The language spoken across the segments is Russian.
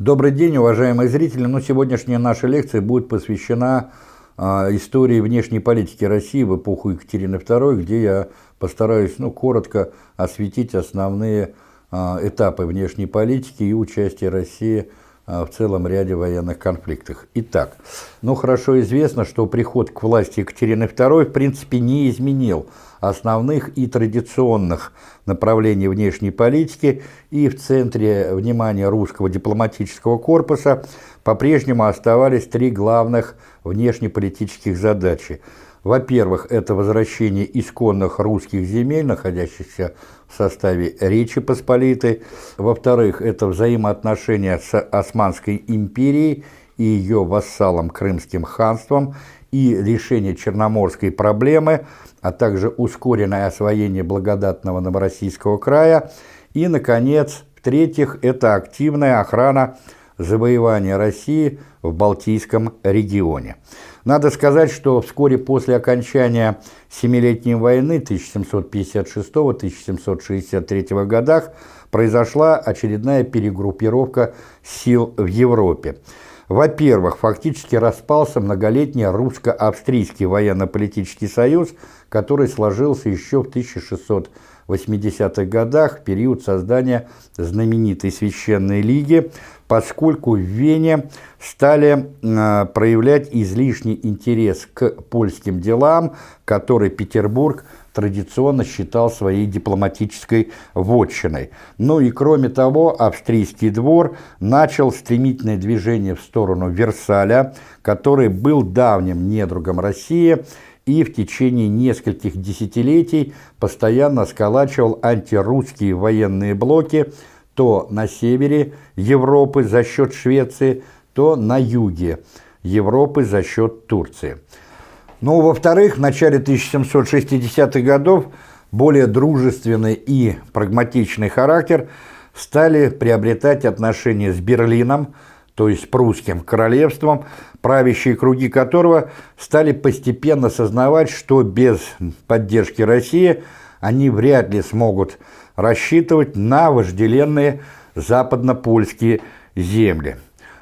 Добрый день, уважаемые зрители. Ну, сегодняшняя наша лекция будет посвящена э, истории внешней политики России в эпоху Екатерины II, где я постараюсь ну, коротко осветить основные э, этапы внешней политики и участия России э, в целом ряде военных конфликтов. Итак, ну хорошо известно, что приход к власти Екатерины II в принципе не изменил основных и традиционных направлений внешней политики, и в центре внимания русского дипломатического корпуса по-прежнему оставались три главных внешнеполитических задачи. Во-первых, это возвращение исконных русских земель, находящихся в составе Речи Посполитой. Во-вторых, это взаимоотношения с Османской империей и ее вассалом Крымским ханством и решение черноморской проблемы – а также ускоренное освоение благодатного Новороссийского края. И, наконец, в-третьих, это активная охрана завоевания России в Балтийском регионе. Надо сказать, что вскоре после окончания Семилетней войны 1756-1763 годах произошла очередная перегруппировка сил в Европе. Во-первых, фактически распался многолетний русско-австрийский военно-политический союз, который сложился еще в 1680-х годах, период создания знаменитой Священной Лиги, поскольку в Вене стали э, проявлять излишний интерес к польским делам, который Петербург – традиционно считал своей дипломатической вотчиной. Ну и кроме того, австрийский двор начал стремительное движение в сторону Версаля, который был давним недругом России и в течение нескольких десятилетий постоянно сколачивал антирусские военные блоки то на севере Европы за счет Швеции, то на юге Европы за счет Турции. Ну, во-вторых, в начале 1760-х годов более дружественный и прагматичный характер стали приобретать отношения с Берлином, то есть прусским королевством, правящие круги которого стали постепенно сознавать, что без поддержки России они вряд ли смогут рассчитывать на вожделенные западно-польские земли.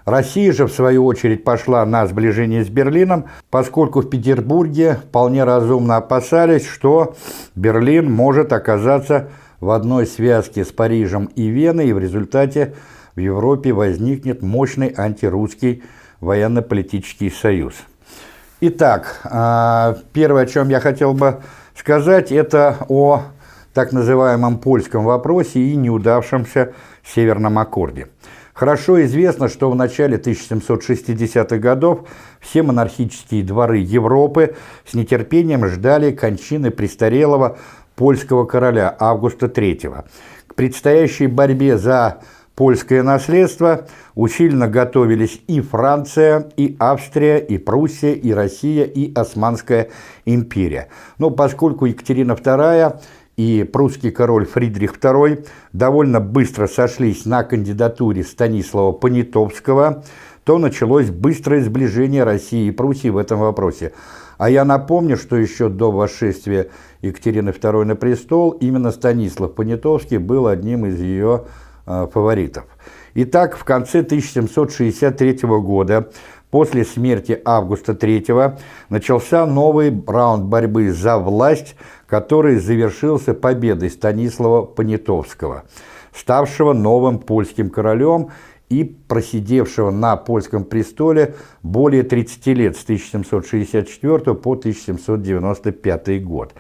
Россия же, в свою очередь, пошла на сближение с Берлином, поскольку в Петербурге вполне разумно опасались, что Берлин может оказаться в одной связке с Парижем и Веной, и в результате в Европе возникнет мощный антирусский военно-политический союз. Итак, а, первое, о чем я хотел бы сказать, это о так называемом польском вопросе и неудавшемся Северном аккорде. Хорошо известно, что в начале 1760-х годов все монархические дворы Европы с нетерпением ждали кончины престарелого польского короля Августа III. К предстоящей борьбе за польское наследство усиленно готовились и Франция, и Австрия, и Пруссия, и Россия, и Османская империя. Но поскольку Екатерина II и прусский король Фридрих II довольно быстро сошлись на кандидатуре Станислава Понятовского, то началось быстрое сближение России и Пруссии в этом вопросе. А я напомню, что еще до восшествия Екатерины II на престол именно Станислав Понятовский был одним из ее фаворитов. Итак, в конце 1763 года После смерти Августа III начался новый раунд борьбы за власть, который завершился победой Станислава Понятовского, ставшего новым польским королем и просидевшего на польском престоле более 30 лет с 1764 по 1795 год.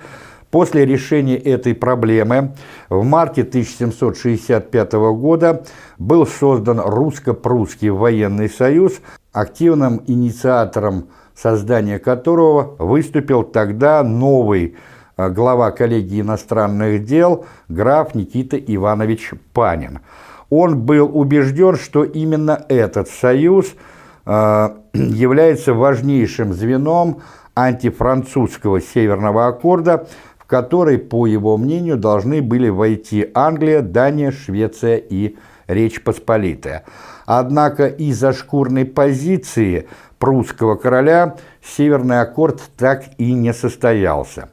После решения этой проблемы в марте 1765 года был создан Русско-Прусский военный союз, активным инициатором создания которого выступил тогда новый э, глава коллегии иностранных дел граф Никита Иванович Панин. Он был убежден, что именно этот союз э, является важнейшим звеном антифранцузского северного аккорда, который, по его мнению, должны были войти Англия, Дания, Швеция и Речь Посполитая. Однако из-за шкурной позиции прусского короля Северный аккорд так и не состоялся.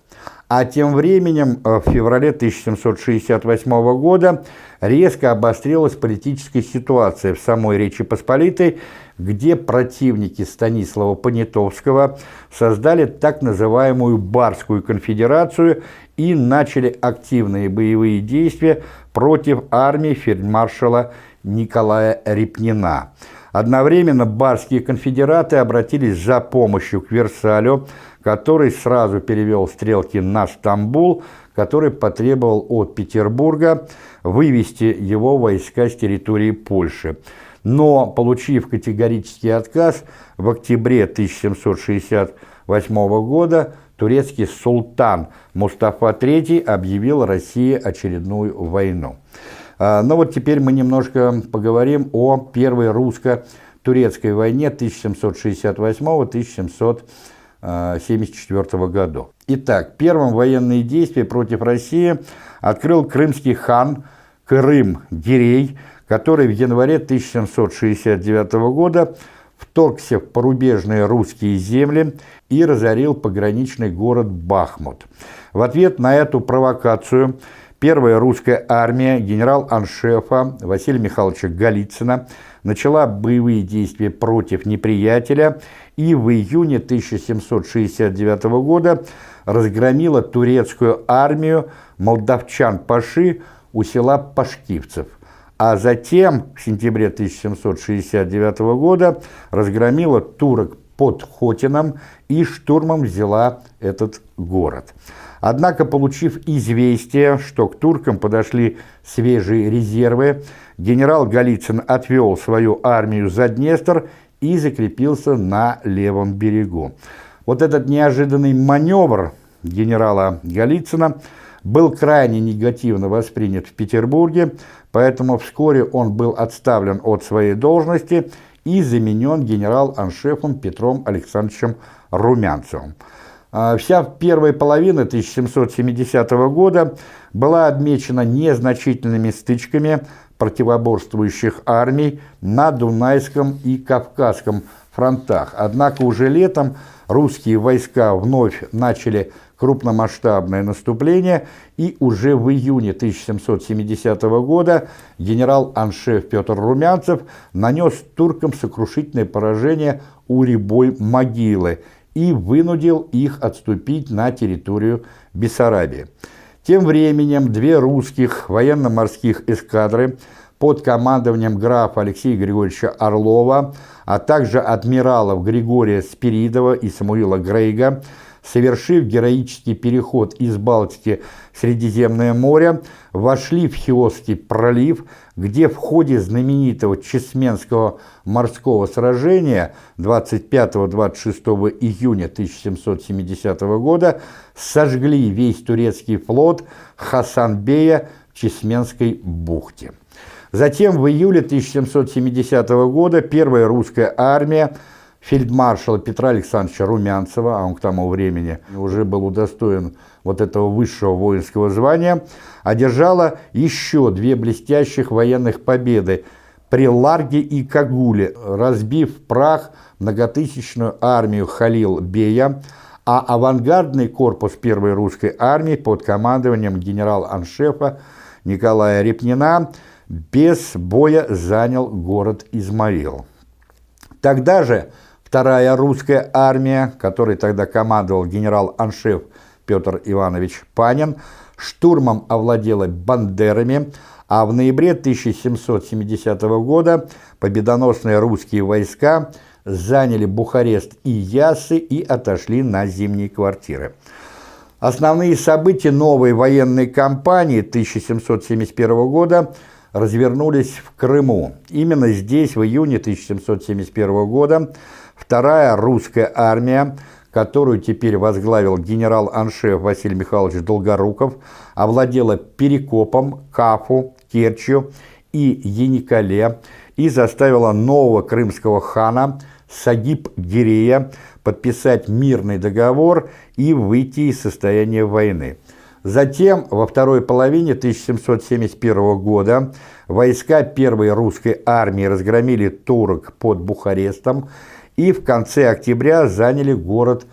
А тем временем в феврале 1768 года резко обострилась политическая ситуация в самой Речи Посполитой, где противники Станислава Понятовского создали так называемую Барскую конфедерацию и начали активные боевые действия против армии фельдмаршала Николая Репнина. Одновременно барские конфедераты обратились за помощью к Версалю, который сразу перевел стрелки на Стамбул, который потребовал от Петербурга вывести его войска с территории Польши. Но, получив категорический отказ, в октябре 1768 года турецкий султан Мустафа III объявил России очередную войну. А, но вот теперь мы немножко поговорим о первой русско-турецкой войне 1768-1774 году. Итак, первым военные действия против России открыл крымский хан Крым-Гирей, который в январе 1769 года вторгся в порубежные русские земли и разорил пограничный город Бахмут. В ответ на эту провокацию первая русская армия генерал-аншефа Василия Михайловича Голицына начала боевые действия против неприятеля и в июне 1769 года разгромила турецкую армию молдавчан-паши у села Пашкивцев – а затем в сентябре 1769 года разгромила турок под Хотином и штурмом взяла этот город. Однако, получив известие, что к туркам подошли свежие резервы, генерал Голицын отвел свою армию за Днестр и закрепился на левом берегу. Вот этот неожиданный маневр генерала Голицына был крайне негативно воспринят в Петербурге, поэтому вскоре он был отставлен от своей должности и заменен генерал-аншефом Петром Александровичем Румянцевым. А, вся первая половина 1770 года была отмечена незначительными стычками противоборствующих армий на Дунайском и Кавказском фронтах. Однако уже летом русские войска вновь начали крупномасштабное наступление, и уже в июне 1770 года генерал-аншеф Петр Румянцев нанес туркам сокрушительное поражение у Рябой могилы и вынудил их отступить на территорию Бессарабии. Тем временем две русских военно-морских эскадры под командованием графа Алексея Григорьевича Орлова, а также адмиралов Григория Спиридова и Самуила Грейга – совершив героический переход из Балтики в Средиземное море, вошли в Хиосский пролив, где в ходе знаменитого Чесменского морского сражения 25-26 июня 1770 года сожгли весь турецкий флот Хасанбея в Чесменской бухте. Затем в июле 1770 года первая русская армия фельдмаршала Петра Александровича Румянцева, а он к тому времени уже был удостоен вот этого высшего воинского звания, одержала еще две блестящих военных победы при Ларге и Кагуле, разбив прах многотысячную армию Халил-Бея, а авангардный корпус первой русской армии под командованием генерал-аншефа Николая Репнина без боя занял город Измаил. Тогда же Вторая русская армия, которой тогда командовал генерал-аншеф Петр Иванович Панин, штурмом овладела Бандерами, а в ноябре 1770 года победоносные русские войска заняли Бухарест и Ясы и отошли на зимние квартиры. Основные события новой военной кампании 1771 года развернулись в Крыму. Именно здесь, в июне 1771 года, Вторая русская армия, которую теперь возглавил генерал-аншеф Василий Михайлович Долгоруков, овладела Перекопом, Кафу, Керчью и Яникале и заставила нового крымского хана Сагиб Гирея подписать мирный договор и выйти из состояния войны. Затем, во второй половине 1771 года, войска первой русской армии разгромили турок под Бухарестом, и в конце октября заняли город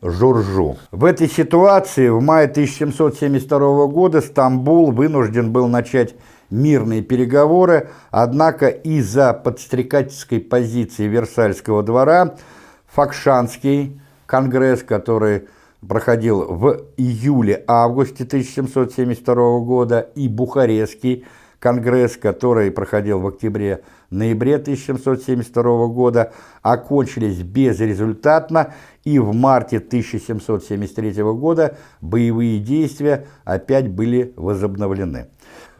Журжу. В этой ситуации в мае 1772 года Стамбул вынужден был начать мирные переговоры, однако из-за подстрекательской позиции Версальского двора Факшанский конгресс, который проходил в июле-августе 1772 года, и Бухарестский конгресс, который проходил в октябре-ноябре 1772 года, окончились безрезультатно, и в марте 1773 года боевые действия опять были возобновлены.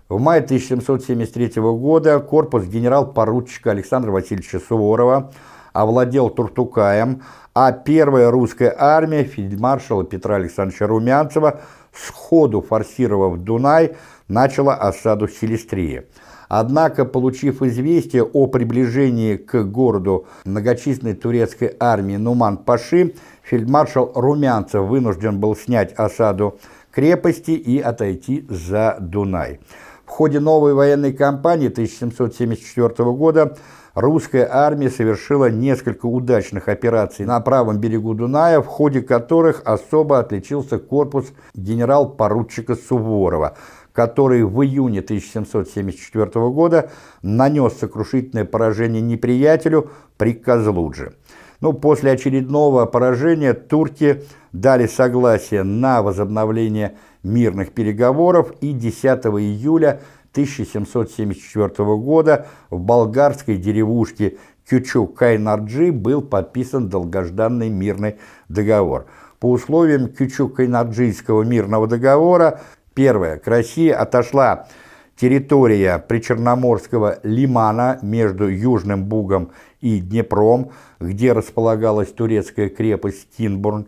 В мае 1773 года корпус генерал-поручика Александра Васильевича Суворова овладел Туртукаем, а первая русская армия фельдмаршала Петра Александровича Румянцева, сходу форсировав Дунай, начала осаду Селестрии. Однако, получив известие о приближении к городу многочисленной турецкой армии Нуман-Паши, фельдмаршал Румянцев вынужден был снять осаду крепости и отойти за Дунай. В ходе новой военной кампании 1774 года русская армия совершила несколько удачных операций на правом берегу Дуная, в ходе которых особо отличился корпус генерал-поручика Суворова, который в июне 1774 года нанес сокрушительное поражение неприятелю при Козлудже. Ну, после очередного поражения турки дали согласие на возобновление мирных переговоров и 10 июля 1774 года в болгарской деревушке Кючук-Кайнарджи был подписан долгожданный мирный договор. По условиям Кючук-Кайнарджийского мирного договора, первое, к России отошла территория Причерноморского лимана между Южным Бугом и Днепром, где располагалась турецкая крепость Кинбурн.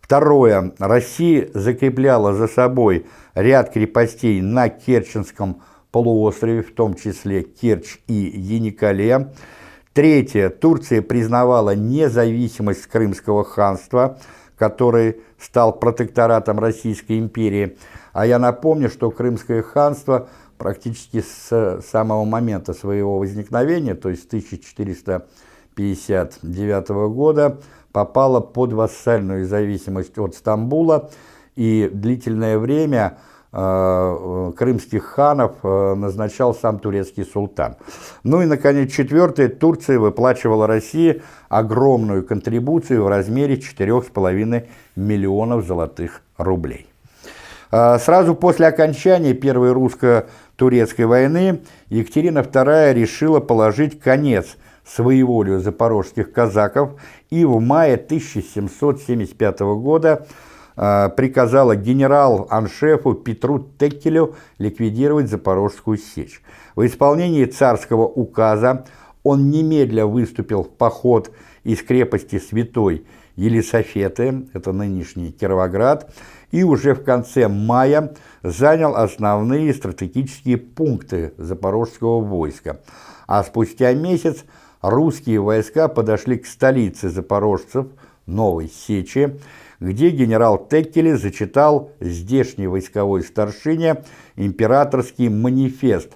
Второе, Россия закрепляла за собой ряд крепостей на Керченском полуострове, в том числе Керчь и Яникале. Третье. Турция признавала независимость Крымского ханства, который стал протекторатом Российской империи. А я напомню, что Крымское ханство практически с самого момента своего возникновения, то есть 1459 года, попало под вассальную зависимость от Стамбула, и длительное время – крымских ханов э, назначал сам турецкий султан. Ну и, наконец, четвертое. Турция выплачивала России огромную контрибуцию в размере 4,5 миллионов золотых рублей. Э, сразу после окончания Первой русско-турецкой войны Екатерина II решила положить конец своеволию запорожских казаков и в мае 1775 года Э, приказала генерал-аншефу Петру Теккелю ликвидировать Запорожскую сечь. В исполнении царского указа он немедля выступил в поход из крепости Святой Елисофеты, это нынешний Кировоград, и уже в конце мая занял основные стратегические пункты запорожского войска. А спустя месяц русские войска подошли к столице запорожцев, Новой Сечи, где генерал Теккели зачитал здешней войсковой старшине императорский манифест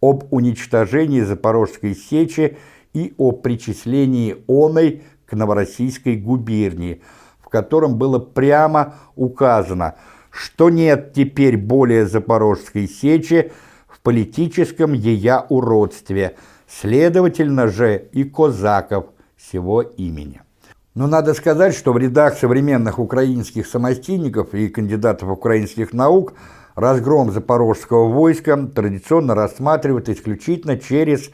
об уничтожении Запорожской сечи и о причислении оной к Новороссийской губернии, в котором было прямо указано, что нет теперь более Запорожской сечи в политическом ея уродстве, следовательно же и козаков всего имени. Но надо сказать, что в рядах современных украинских самостийников и кандидатов украинских наук разгром запорожского войска традиционно рассматривают исключительно через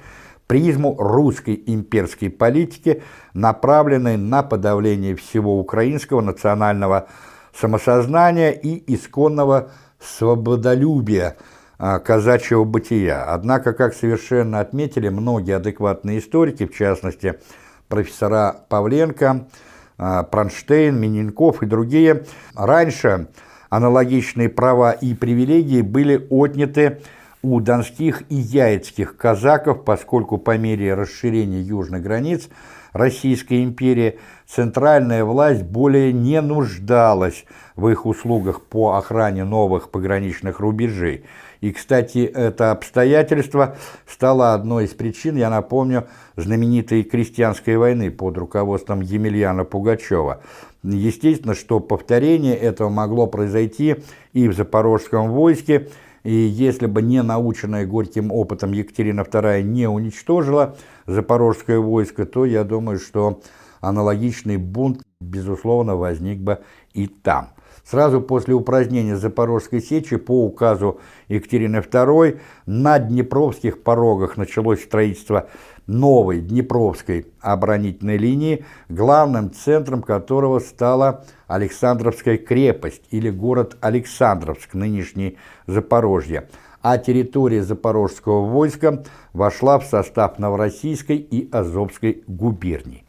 призму русской имперской политики, направленной на подавление всего украинского национального самосознания и исконного свободолюбия а, казачьего бытия. Однако, как совершенно отметили многие адекватные историки, в частности, профессора Павленко, а, Пронштейн, Миненков и другие. Раньше аналогичные права и привилегии были отняты у донских и яицких казаков, поскольку по мере расширения южных границ Российской империи, центральная власть более не нуждалась в их услугах по охране новых пограничных рубежей. И, кстати, это обстоятельство стало одной из причин, я напомню, знаменитой крестьянской войны под руководством Емельяна Пугачева. Естественно, что повторение этого могло произойти и в Запорожском войске, и если бы не наученная горьким опытом Екатерина II не уничтожила Запорожское войско, то я думаю, что аналогичный бунт, безусловно, возник бы и там. Сразу после упразднения Запорожской сечи по указу Екатерины II на Днепровских порогах началось строительство новой Днепровской оборонительной линии, главным центром которого стала Александровская крепость или город Александровск, нынешний Запорожье, а территория Запорожского войска вошла в состав Новороссийской и Азовской губерний.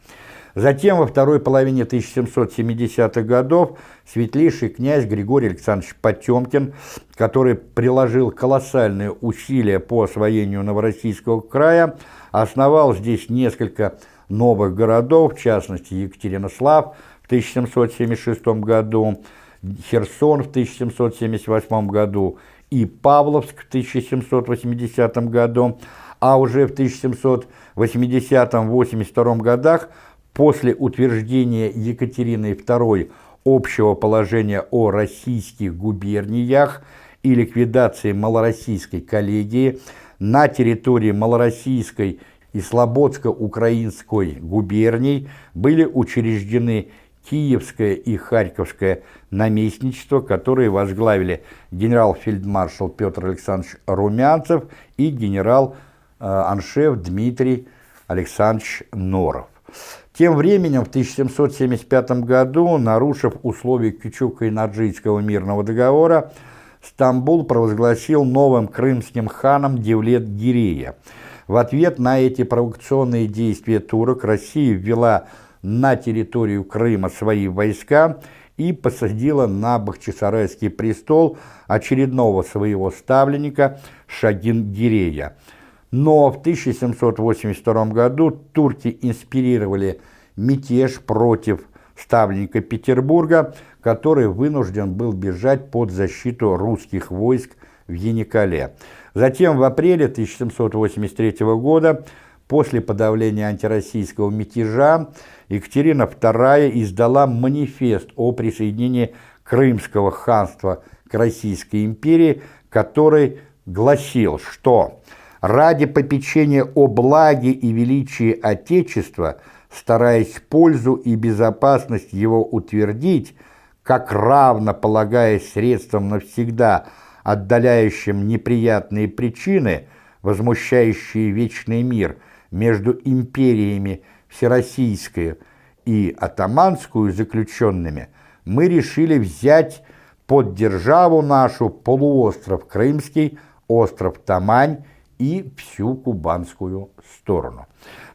Затем, во второй половине 1770-х годов, светлейший князь Григорий Александрович Потемкин, который приложил колоссальные усилия по освоению Новороссийского края, основал здесь несколько новых городов, в частности Екатеринослав в 1776 году, Херсон в 1778 году и Павловск в 1780 году, а уже в 1780-82 годах после утверждения Екатериной II общего положения о российских губерниях и ликвидации малороссийской коллегии на территории малороссийской и слободско-украинской губерний были учреждены Киевское и Харьковское наместничество, которые возглавили генерал-фельдмаршал Петр Александрович Румянцев и генерал-аншеф Дмитрий Александрович Норов. Тем временем в 1775 году, нарушив условия Кючука-Инаджийского мирного договора, Стамбул провозгласил новым крымским ханом Девлет-Гирея. В ответ на эти провокационные действия турок Россия ввела на территорию Крыма свои войска и посадила на Бахчисарайский престол очередного своего ставленника Шагин-Гирея – но в 1782 году турки инспирировали мятеж против ставленника Петербурга, который вынужден был бежать под защиту русских войск в Яникале. Затем в апреле 1783 года, после подавления антироссийского мятежа, Екатерина II издала манифест о присоединении Крымского ханства к Российской империи, который гласил, что ради попечения о благе и величии Отечества, стараясь пользу и безопасность его утвердить, как равно полагаясь средством навсегда отдаляющим неприятные причины, возмущающие вечный мир между империями Всероссийской и Атаманскую заключенными, мы решили взять под державу нашу полуостров Крымский, остров Тамань и всю кубанскую сторону.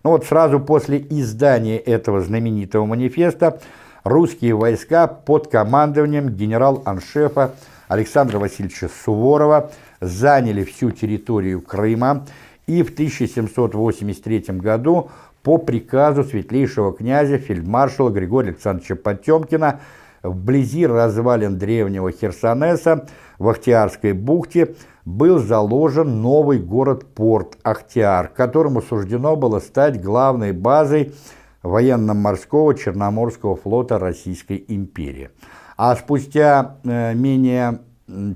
Ну вот сразу после издания этого знаменитого манифеста русские войска под командованием генерал-аншефа Александра Васильевича Суворова заняли всю территорию Крыма и в 1783 году по приказу светлейшего князя фельдмаршала Григория Александровича Потемкина вблизи развалин древнего Херсонеса в Ахтиарской бухте был заложен новый город-порт Ахтиар, которому суждено было стать главной базой военно-морского Черноморского флота Российской империи. А спустя э, менее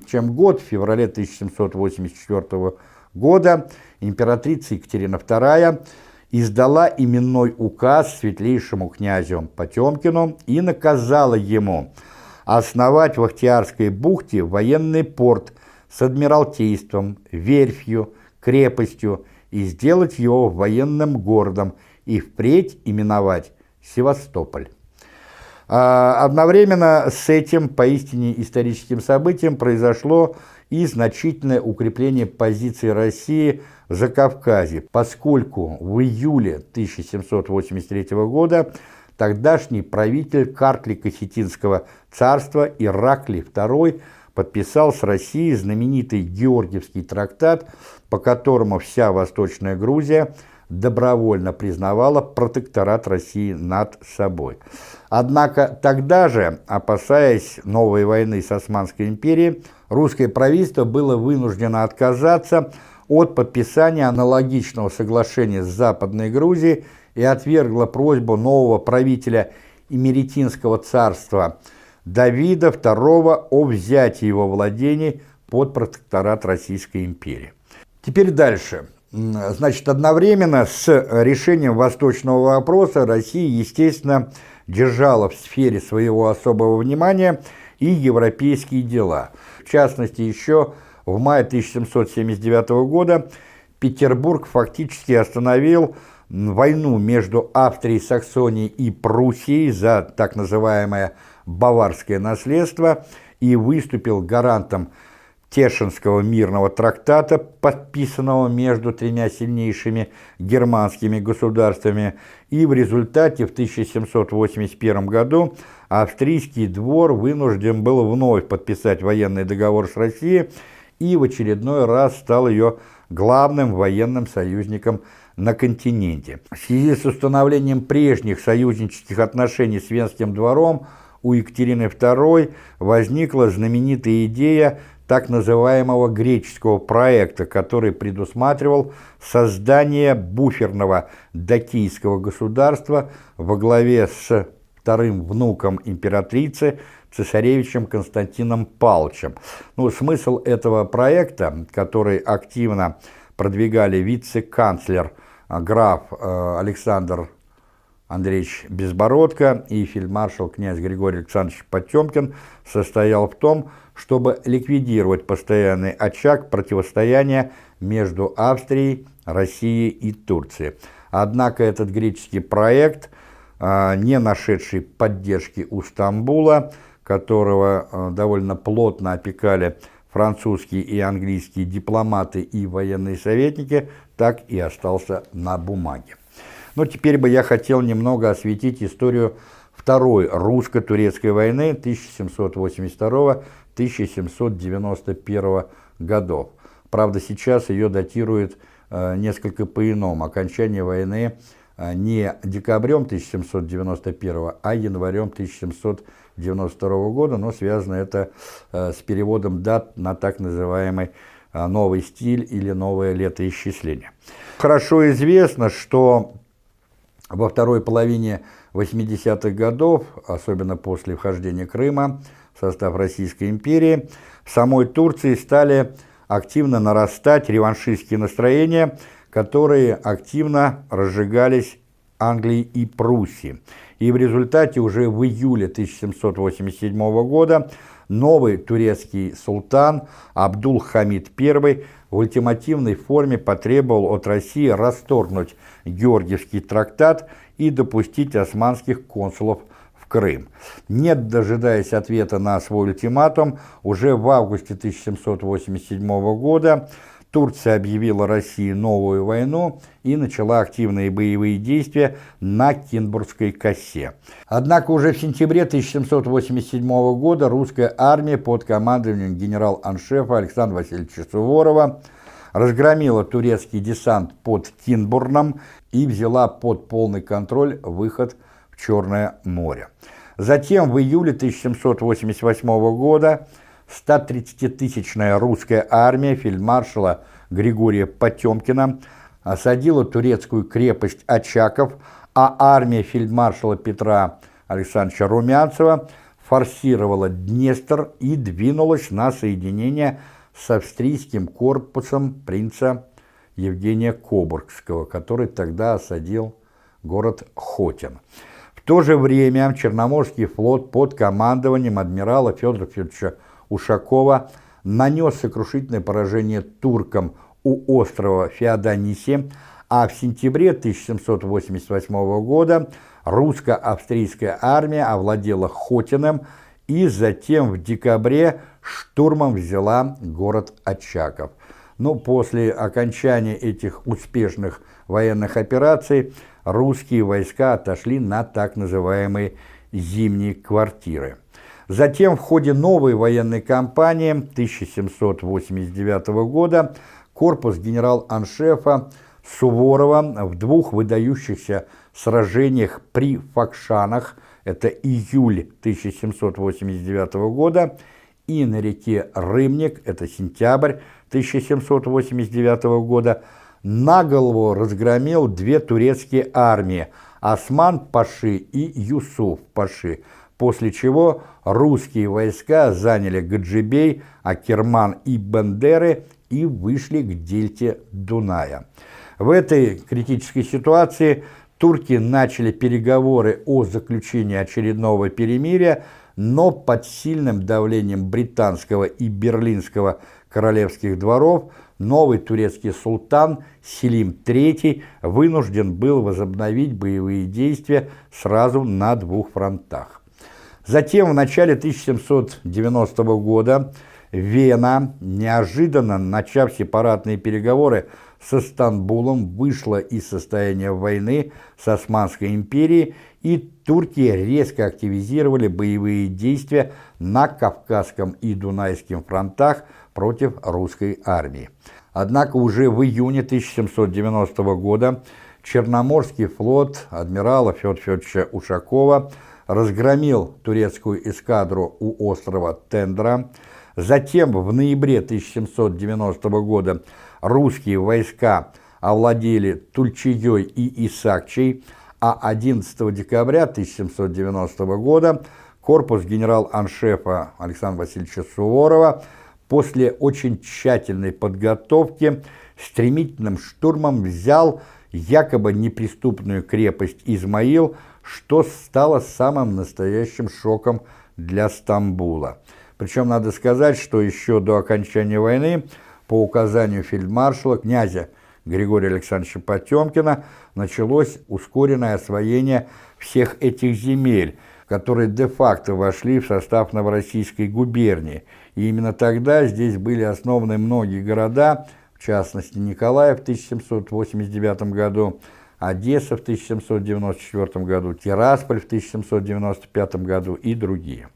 чем год, в феврале 1784 года, императрица Екатерина II издала именной указ светлейшему князю Потемкину и наказала ему основать в Ахтиарской бухте военный порт – с адмиралтейством, верфью, крепостью и сделать его военным городом и впредь именовать Севастополь. А одновременно с этим поистине историческим событием произошло и значительное укрепление позиции России в Закавказье, поскольку в июле 1783 года тогдашний правитель Карклика-Сетинского царства Ираклий II подписал с Россией знаменитый Георгиевский трактат, по которому вся Восточная Грузия добровольно признавала протекторат России над собой. Однако тогда же, опасаясь новой войны с Османской империей, русское правительство было вынуждено отказаться от подписания аналогичного соглашения с Западной Грузией и отвергло просьбу нового правителя Имеретинского царства Давида II о взятии его владений под протекторат Российской империи. Теперь дальше. Значит, одновременно с решением восточного вопроса Россия, естественно, держала в сфере своего особого внимания и европейские дела. В частности, еще в мае 1779 года Петербург фактически остановил войну между Австрией, Саксонией и Пруссией за так называемое «баварское наследство» и выступил гарантом Тешинского мирного трактата, подписанного между тремя сильнейшими германскими государствами, и в результате в 1781 году австрийский двор вынужден был вновь подписать военный договор с Россией и в очередной раз стал ее главным военным союзником на континенте. В связи с установлением прежних союзнических отношений с Венским двором у Екатерины II возникла знаменитая идея так называемого греческого проекта, который предусматривал создание буферного дакийского государства во главе с вторым внуком императрицы, цесаревичем Константином Павловичем. Ну, смысл этого проекта, который активно продвигали вице-канцлер а, граф э, Александр Андреевич Безбородко и фельдмаршал князь Григорий Александрович Потемкин, состоял в том, чтобы ликвидировать постоянный очаг противостояния между Австрией, Россией и Турцией. Однако этот греческий проект, а, не нашедший поддержки у Стамбула, которого а, довольно плотно опекали французские и английские дипломаты и военные советники, так и остался на бумаге. Но теперь бы я хотел немного осветить историю Второй русско-турецкой войны 1782-1791 годов. Правда, сейчас ее датируют э, несколько по-иному. Окончание войны э, не декабрем 1791, а январем 1792 года, но связано это э, с переводом дат на так называемый новый стиль или новое летоисчисление. Хорошо известно, что во второй половине 80-х годов, особенно после вхождения Крыма в состав Российской империи, в самой Турции стали активно нарастать реваншистские настроения, которые активно разжигались Англией и Пруссией. И в результате уже в июле 1787 года новый турецкий султан Абдул-Хамид I в ультимативной форме потребовал от России расторгнуть Георгиевский трактат и допустить османских консулов в Крым. Не дожидаясь ответа на свой ультиматум, уже в августе 1787 года Турция объявила России новую войну и начала активные боевые действия на Кинбургской косе. Однако уже в сентябре 1787 года русская армия под командованием генерал-аншефа Александра Васильевича Суворова разгромила турецкий десант под Кинбурном и взяла под полный контроль выход в Черное море. Затем в июле 1788 года 130-тысячная русская армия фельдмаршала Григория Потемкина осадила турецкую крепость Очаков, а армия фельдмаршала Петра Александровича Румянцева форсировала Днестр и двинулась на соединение с австрийским корпусом принца Евгения Кобургского, который тогда осадил город Хотин. В то же время Черноморский флот под командованием адмирала Федора Федоровича Ушакова нанес сокрушительное поражение туркам у острова Феодониси, а в сентябре 1788 года русско-австрийская армия овладела Хотиным и затем в декабре штурмом взяла город Очаков – но после окончания этих успешных военных операций русские войска отошли на так называемые зимние квартиры. Затем в ходе новой военной кампании 1789 года корпус генерал-аншефа Суворова в двух выдающихся сражениях при Факшанах, это июль 1789 года, и на реке Рымник, это сентябрь 1789 года, на голову разгромил две турецкие армии – Осман-Паши и Юсуф-Паши, после чего русские войска заняли Гаджибей, Акерман и Бендеры и вышли к дельте Дуная. В этой критической ситуации турки начали переговоры о заключении очередного перемирия, но под сильным давлением британского и берлинского королевских дворов новый турецкий султан Селим III вынужден был возобновить боевые действия сразу на двух фронтах. Затем в начале 1790 года Вена, неожиданно начав сепаратные переговоры со Стамбулом, вышла из состояния войны с Османской империей, и турки резко активизировали боевые действия на Кавказском и Дунайском фронтах против русской армии. Однако уже в июне 1790 года Черноморский флот адмирала Федора Федоровича Ушакова разгромил турецкую эскадру у острова Тендра. Затем в ноябре 1790 года русские войска овладели Тульчией и Исакчей, а 11 декабря 1790 года корпус генерал-аншефа Александра Васильевича Суворова после очень тщательной подготовки стремительным штурмом взял якобы неприступную крепость Измаил, что стало самым настоящим шоком для Стамбула. Причем надо сказать, что еще до окончания войны по указанию фельдмаршала князя Григория Александровича Потемкина началось ускоренное освоение всех этих земель, которые де-факто вошли в состав Новороссийской губернии. И именно тогда здесь были основаны многие города, в частности Николаев в 1789 году, Одесса в 1794 году, Тирасполь в 1795 году и другие.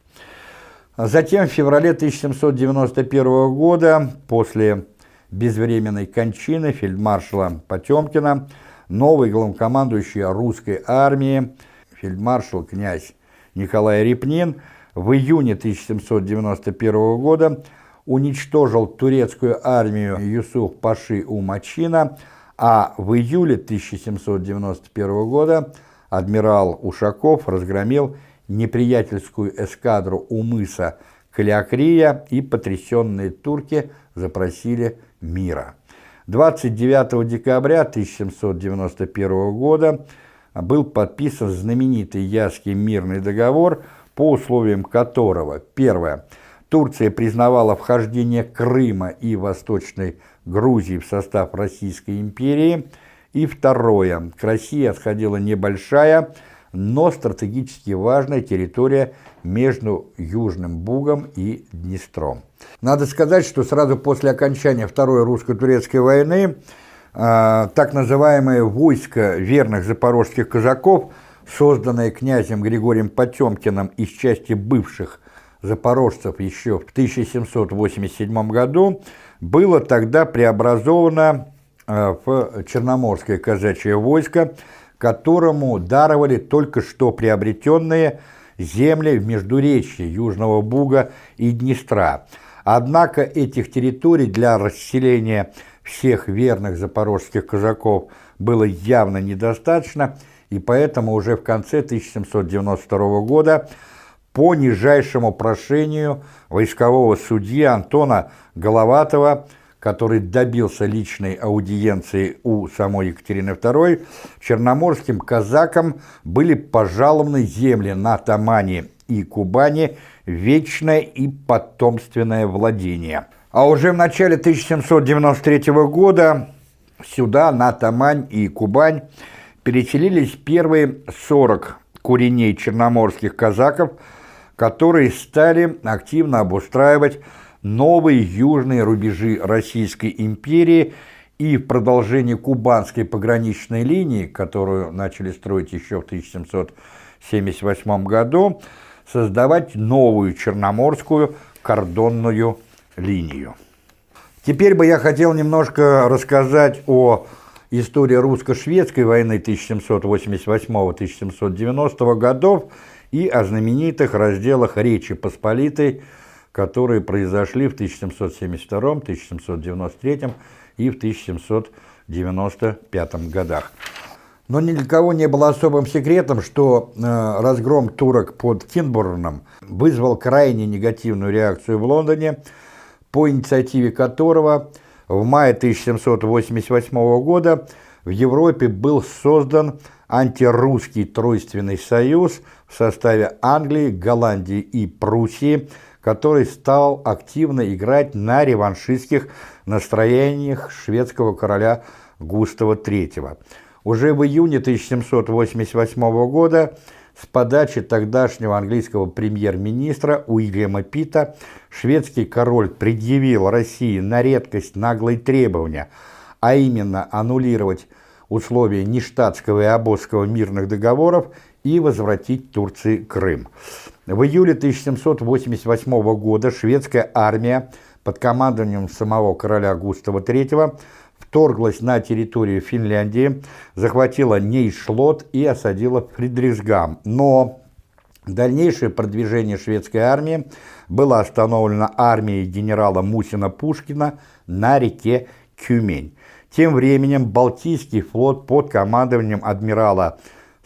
Затем в феврале 1791 года, после безвременной кончины фельдмаршала Потемкина, новый главнокомандующий русской армии, фельдмаршал князь Николай Репнин, в июне 1791 года уничтожил турецкую армию Юсуф Паши у Мачина, а в июле 1791 года адмирал Ушаков разгромил неприятельскую эскадру у мыса Калиакрия, и потрясенные турки запросили мира. 29 декабря 1791 года был подписан знаменитый Яский мирный договор, по условиям которого, первое, Турция признавала вхождение Крыма и Восточной Грузии в состав Российской империи, и второе, к России отходила небольшая, но стратегически важная территория между Южным Бугом и Днестром. Надо сказать, что сразу после окончания Второй русско-турецкой войны э, так называемое войско верных запорожских казаков, созданное князем Григорием Потемкиным из части бывших запорожцев еще в 1787 году, было тогда преобразовано э, в Черноморское казачье войско, которому даровали только что приобретенные земли в междуречье Южного Буга и Днестра. Однако этих территорий для расселения всех верных запорожских казаков было явно недостаточно, и поэтому уже в конце 1792 года по нижайшему прошению войскового судьи Антона Головатова который добился личной аудиенции у самой Екатерины II, черноморским казакам были пожалованы земли на Тамане и Кубани, вечное и потомственное владение. А уже в начале 1793 года сюда, на Тамань и Кубань, переселились первые 40 куреней черноморских казаков, которые стали активно обустраивать новые южные рубежи Российской империи и в продолжении кубанской пограничной линии, которую начали строить еще в 1778 году, создавать новую черноморскую кордонную линию. Теперь бы я хотел немножко рассказать о история русско-шведской войны 1788-1790 годов и о знаменитых разделах Речи Посполитой, которые произошли в 1772, 1793 и в 1795 годах. Но ни для кого не было особым секретом, что э, разгром турок под Кинбурном вызвал крайне негативную реакцию в Лондоне, по инициативе которого в мае 1788 года в Европе был создан антирусский тройственный союз в составе Англии, Голландии и Пруссии, который стал активно играть на реваншистских настроениях шведского короля Густава III. Уже в июне 1788 года с подачи тогдашнего английского премьер-министра Уильяма Питта шведский король предъявил России на редкость наглые требования, а именно аннулировать условия нештатского и обозского мирных договоров и возвратить Турции Крым. В июле 1788 года шведская армия под командованием самого короля Густава III вторглась на территорию Финляндии, захватила Нейшлот и осадила Фридрихсгам. Но дальнейшее продвижение шведской армии было остановлено армией генерала Мусина-Пушкина на реке Кюмень. Тем временем Балтийский флот под командованием адмирала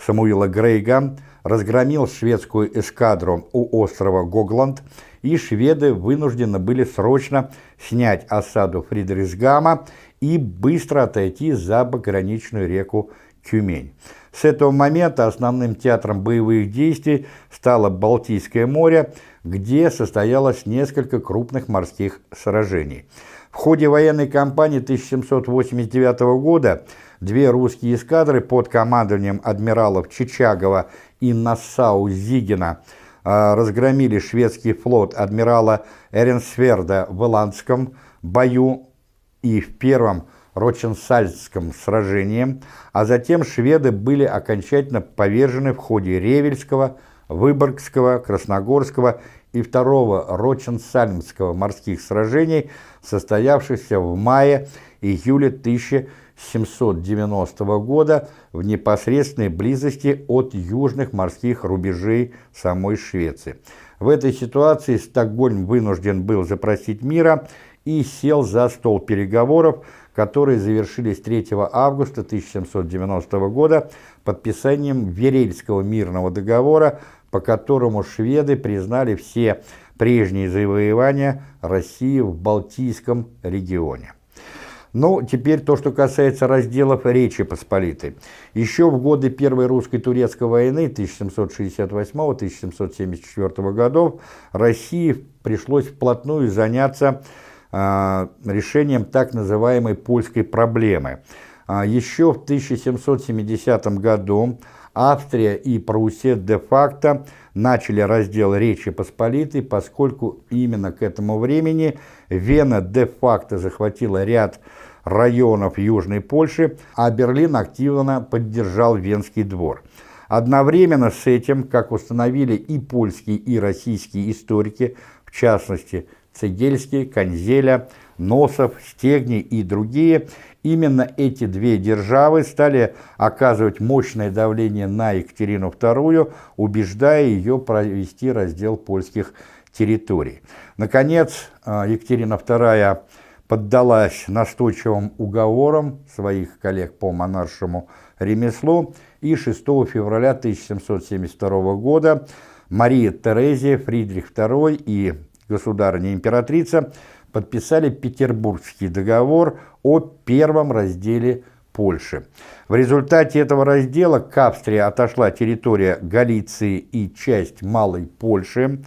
Самуила Грейга разгромил шведскую эскадру у острова Гогланд, и шведы вынуждены были срочно снять осаду Фридрихсгама и быстро отойти за пограничную реку Тюмень. С этого момента основным театром боевых действий стало Балтийское море, где состоялось несколько крупных морских сражений. Ходе военной кампании 1789 года две русские эскадры под командованием адмиралов Чичагова и Нассау-Зигина а, разгромили шведский флот адмирала Эренсверда в Иландском бою и в первом Роченсальском сражении, а затем шведы были окончательно повержены в ходе Ревельского, Выборгского, Красногорского и второго Роченсальмского морских сражений, состоявшихся в мае-июле 1790 года в непосредственной близости от южных морских рубежей самой Швеции. В этой ситуации Стокгольм вынужден был запросить мира и сел за стол переговоров, которые завершились 3 августа 1790 года подписанием Верельского мирного договора, по которому шведы признали все прежние завоевания России в Балтийском регионе. Ну, теперь то, что касается разделов Речи Посполитой. Еще в годы Первой русско-турецкой войны 1768-1774 годов России пришлось вплотную заняться а, решением так называемой польской проблемы. А, еще в 1770 году Австрия и Пруссия де-факто начали раздел Речи Посполитой, поскольку именно к этому времени Вена де-факто захватила ряд районов Южной Польши, а Берлин активно поддержал Венский двор. Одновременно с этим, как установили и польские, и российские историки, в частности Цегельский, Конзеля, Носов, Стегни и другие, именно эти две державы стали оказывать мощное давление на Екатерину II, убеждая ее провести раздел польских территорий. Наконец, а, Екатерина II поддалась настойчивым уговорам своих коллег по монаршему ремеслу, и 6 февраля 1772 года Мария Терезия, Фридрих II и государыня-императрица подписали Петербургский договор о первом разделе Польши. В результате этого раздела к Австрии отошла территория Галиции и часть Малой Польши.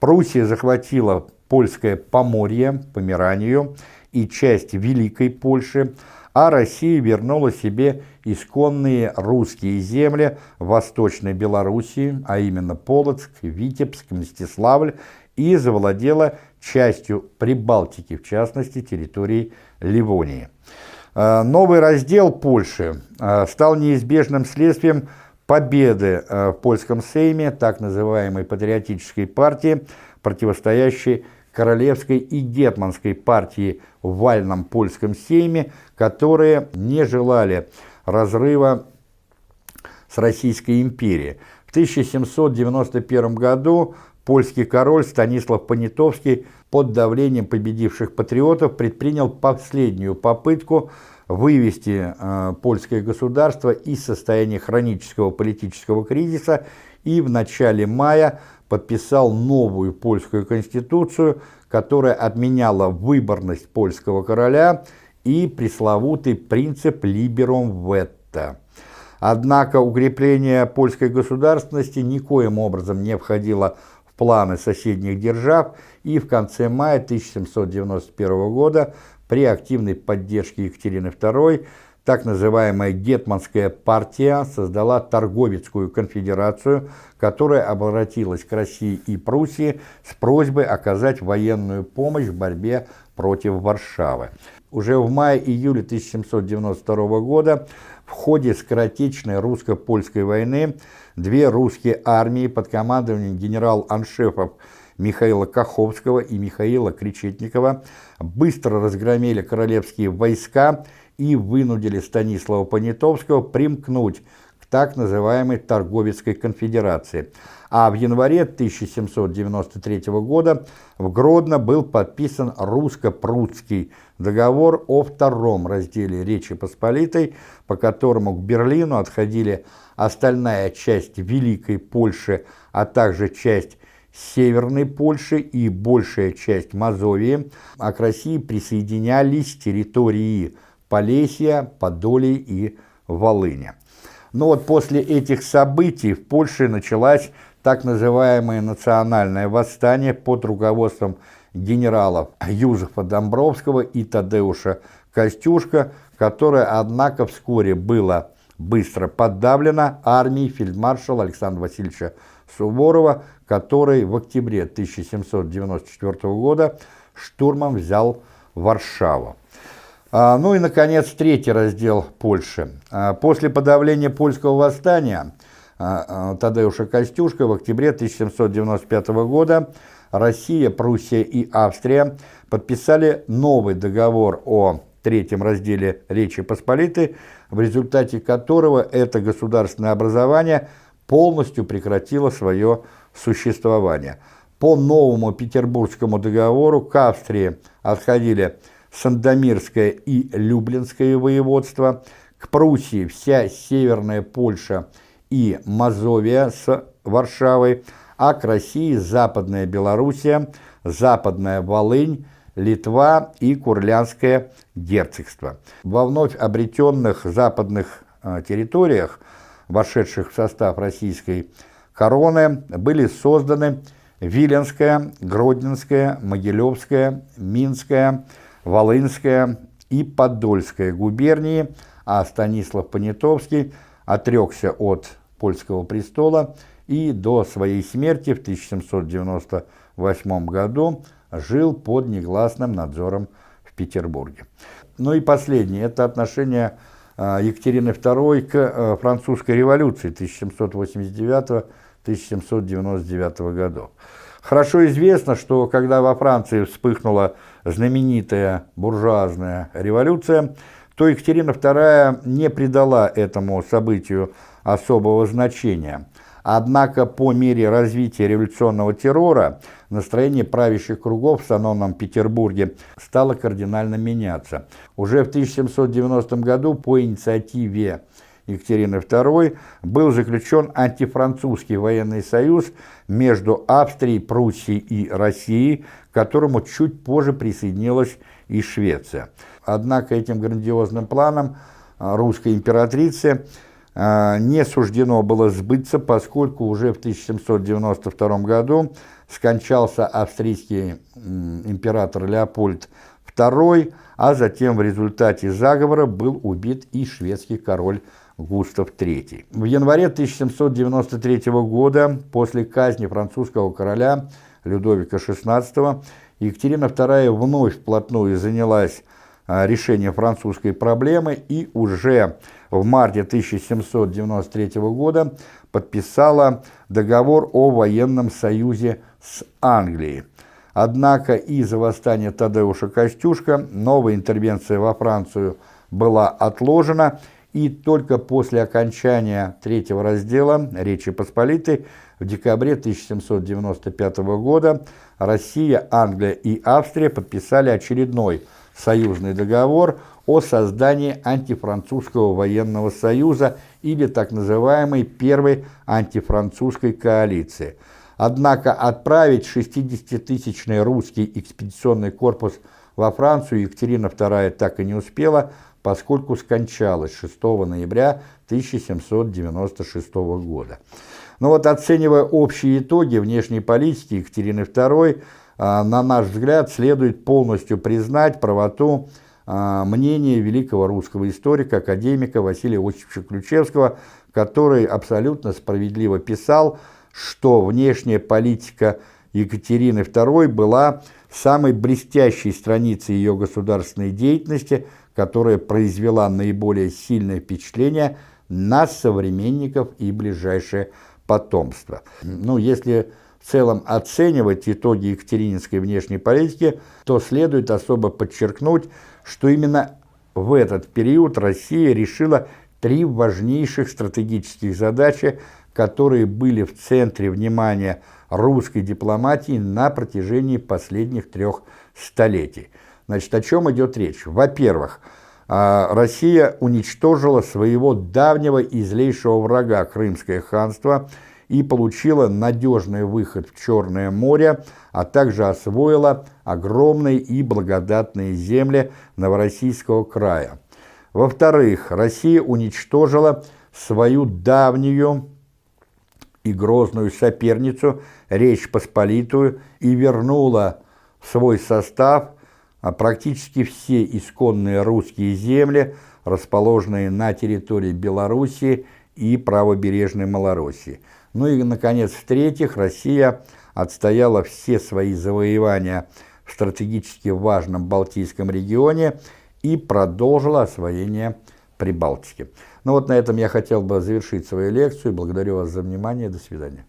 Пруссия захватила польское Поморье, Померанию и часть Великой Польши, а Россия вернула себе исконные русские земли Восточной Белоруссии, а именно Полоцк, Витебск, Мстиславль и завладела частью Прибалтики, в частности территорией Ливонии. А, новый раздел Польши а, стал неизбежным следствием победы а, в польском сейме так называемой патриотической партии, противостоящей королевской и гетманской партии в вальном польском сейме, которые не желали разрыва с Российской империей. В 1791 году польский король Станислав Понятовский под давлением победивших патриотов предпринял последнюю попытку вывести э, польское государство из состояния хронического политического кризиса и в начале мая подписал новую польскую конституцию, которая отменяла выборность польского короля и пресловутый принцип «liberum veto». Однако укрепление польской государственности никоим образом не входило в планы соседних держав, и в конце мая 1791 года при активной поддержке Екатерины II так называемая Гетманская партия создала торговецкую конфедерацию, которая обратилась к России и Пруссии с просьбой оказать военную помощь в борьбе против Варшавы. Уже в мае-июле 1792 года в ходе скоротечной русско-польской войны две русские армии под командованием генерал-аншефов Михаила Каховского и Михаила Кречетникова быстро разгромили королевские войска и вынудили Станислава Понятовского примкнуть к так называемой Торговецкой конфедерации. А в январе 1793 года в Гродно был подписан русско-прусский договор о втором разделе Речи Посполитой, по которому к Берлину отходили остальная часть Великой Польши, а также часть Северной Польши и большая часть Мазовии, а к России присоединялись территории Полесья, Подолии и Волыни. Но вот после этих событий в Польше началось так называемое национальное восстание под руководством генералов Юзефа Домбровского и Тадеуша Костюшка, которое, однако, вскоре было быстро подавлено армией фельдмаршала Александра Васильевича Суворова, который в октябре 1794 года штурмом взял Варшаву. А, ну и, наконец, третий раздел Польши. А, после подавления польского восстания а, Тадеуша Костюшка в октябре 1795 года Россия, Пруссия и Австрия подписали новый договор о третьем разделе Речи Посполитой, в результате которого это государственное образование полностью прекратило свое существование. По новому Петербургскому договору к Австрии отходили Сандомирское и Люблинское воеводство, к Пруссии вся Северная Польша и Мазовия с Варшавой, а к России Западная Белоруссия, Западная Волынь, Литва и Курлянское герцогство. Во вновь обретенных западных а, территориях, вошедших в состав российской короны, были созданы Виленская, Гродненская, Могилевская, Минская, Волынская и Подольская губернии, а Станислав Понятовский отрекся от польского престола и до своей смерти в 1798 году жил под негласным надзором в Петербурге. Ну и последнее, это отношение а, Екатерины II к а, французской революции 1789-1799 годов. Хорошо известно, что когда во Франции вспыхнула знаменитая буржуазная революция, то Екатерина II не придала этому событию особого значения. Однако по мере развития революционного террора настроение правящих кругов в Санонном Петербурге стало кардинально меняться. Уже в 1790 году по инициативе Екатерины II был заключен антифранцузский военный союз между Австрией, Пруссией и Россией, к которому чуть позже присоединилась и Швеция. Однако этим грандиозным планом а, русской императрицы не суждено было сбыться, поскольку уже в 1792 году скончался австрийский император Леопольд II, а затем в результате заговора был убит и шведский король Густав III. В январе 1793 года, после казни французского короля Людовика XVI, Екатерина II вновь вплотную занялась а, решением французской проблемы и уже марте 1793 года подписала договор о военном союзе с Англией. Однако из-за восстания Тадеуша Костюшка новая интервенция во Францию была отложена, и только после окончания третьего раздела Речи Посполитой в декабре 1795 года Россия, Англия и Австрия подписали очередной союзный договор о создании антифранцузского военного союза или так называемой первой антифранцузской коалиции. Однако отправить 60-тысячный русский экспедиционный корпус во Францию Екатерина II так и не успела, поскольку скончалась 6 ноября 1796 года. Но вот оценивая общие итоги внешней политики Екатерины II, а, на наш взгляд, следует полностью признать правоту а, мнения великого русского историка, академика Василия Осиповича Ключевского, который абсолютно справедливо писал, что внешняя политика Екатерины II была самой блестящей страницей ее государственной деятельности – которая произвела наиболее сильное впечатление на современников и ближайшее потомство. Ну, если в целом оценивать итоги Екатерининской внешней политики, то следует особо подчеркнуть, что именно в этот период Россия решила три важнейших стратегических задачи, которые были в центре внимания русской дипломатии на протяжении последних трех столетий – Значит, о чем идет речь? Во-первых, а, Россия уничтожила своего давнего и злейшего врага Крымское ханство и получила надежный выход в Черное море, а также освоила огромные и благодатные земли Новороссийского края. Во-вторых, Россия уничтожила свою давнюю и грозную соперницу Речь Посполитую и вернула в свой состав а практически все исконные русские земли, расположенные на территории Белоруссии и правобережной Малороссии. Ну и, наконец, в-третьих, Россия отстояла все свои завоевания в стратегически важном Балтийском регионе и продолжила освоение Прибалтики. Ну вот на этом я хотел бы завершить свою лекцию. Благодарю вас за внимание. До свидания.